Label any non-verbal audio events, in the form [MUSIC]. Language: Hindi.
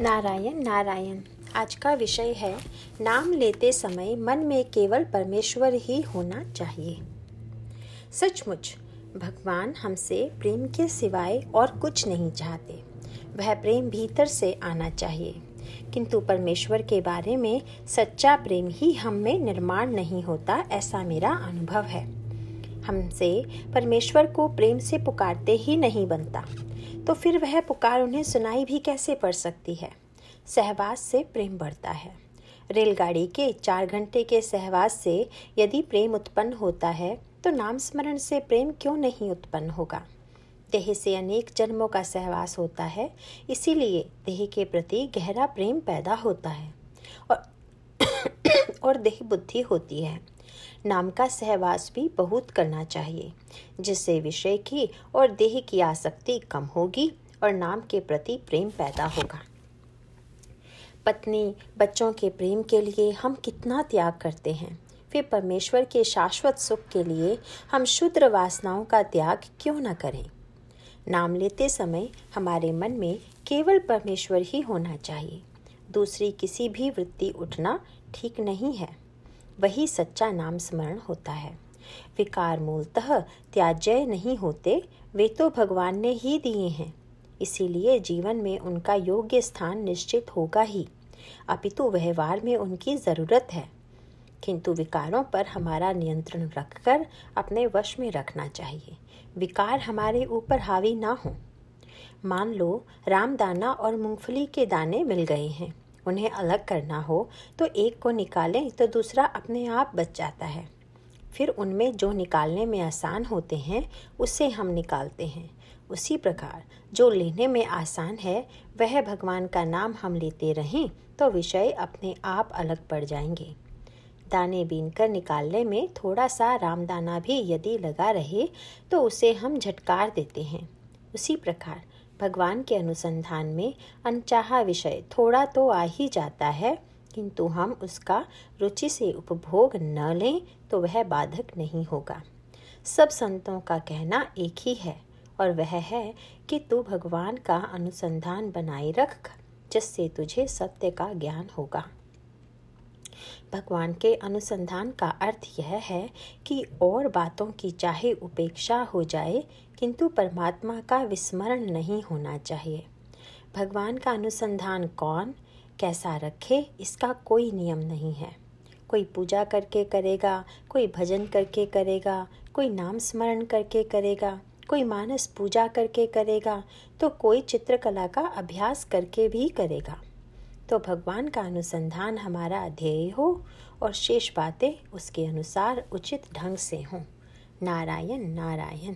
नारायण नारायण, आज का विषय है, नाम लेते समय मन में केवल परमेश्वर ही होना चाहिए। सचमुच, भगवान हमसे प्रेम के सिवाय और कुछ नहीं चाहते। वह प्रेम भीतर से आना चाहिए। किंतु परमेश्वर के बारे में सच्चा प्रेम ही हम में निर्माण नहीं होता, ऐसा मेरा अनुभव है। हमसे परमेश्वर को प्रेम से पुकारते ही नहीं बनता। तो फिर वह पुकार उन्हें सुनाई भी कैसे पड़ सकती है? सहवास से प्रेम बढ़ता है। रेलगाड़ी के चार घंटे के सहवास से यदि प्रेम उत्पन्न होता है तो नाम स्मरण से प्रेम क्यों नहीं उत्पन्न होगा? देह से अनेक जन्मों का सहवास होता है, इसीलिए देह के प्रति गहरा प्रेम पैदा होता है और [COUGHS] और देह बुद्धि होती है। नाम का सहवास भी बहुत करना चाहिए, जिससे विषय की और देह की आसक्ति कम होगी और नाम के प्रति प्रेम पैदा होगा। पत्नी, बच्चों के प्रेम के लिए हम कितना त्याग करते हैं? फिर परमेश्वर के शाश्वत सुख के लिए हम शुद्र वासनाओं का त्याग क्यों न करें? नाम लेते समय हमारे मन में केवल परमेश्वर ही होना चाहिए। दूसरी किसी भी वृत्ति उठना ठीक नहीं है। वही सच्चा नाम स्मरण होता है। विकार मूलतः त्याज्य नहीं होते, वे तो भगवान ने ही दिए हैं। इसीलिए जीवन में उनका योग्य स्थान निश्चित होगा ही। अपितु व्यवहार में उनकी ज़रूरत है। किंतु विकारों पर हमारा नियंत्रण रखकर अपने वश में रखना चाहिए। विकार हमारे ऊपर हावी ना हो। मान लो, रामदाना और मूंगफली के दाने मिल गए हैं। उन्हें अलग करना हो तो एक को निकालें तो दूसरा अपने आप बच जाता है। फिर उनमें जो निकालने में आसान होते हैं, उसे हम निकालते हैं। उसी प्रकार, जो लेने में आसान है, वह भगवान का नाम हम लेते रहें तो विषय अपने आप अलग पड़ जाएँगे। दाने बीन कर निकालने में थोड़ा सा रामदाना भी यदि लगा रहे तो उसे हम झटकार देते हैं। उसी प्रकार भगवान के अनुसंधान में अनचाहा विषय थोड़ा तो आ ही जाता है, किंतु हम उसका रुचि से उपभोग न लें तो वह बाधक नहीं होगा। सब संतों का कहना एक ही है, और वह है कि तू भगवान का अनुसंधान बनाए रख, जिससे तुझे सत्य का ज्ञान होगा। भगवान के अनुसंधान का अर्थ यह है कि और बातों की चाहे उपेक्षा हो जाए, किंतु परमात्मा का विस्मरण नहीं होना चाहिए। भगवान का अनुसंधान कौन, कैसा रखे, इसका कोई नियम नहीं है। कोई पूजा करके करेगा, कोई भजन करके करेगा, कोई नाम स्मरण करके करेगा, कोई मानस पूजा करके करेगा तो कोई चित्रकला का अभ्यास करके भी करेगा। तो भगवान का अनुसंधान हमारा ध्येय हो और शेष बातें उसके अनुसार उचित ढंग से हों। नारायण नारायण।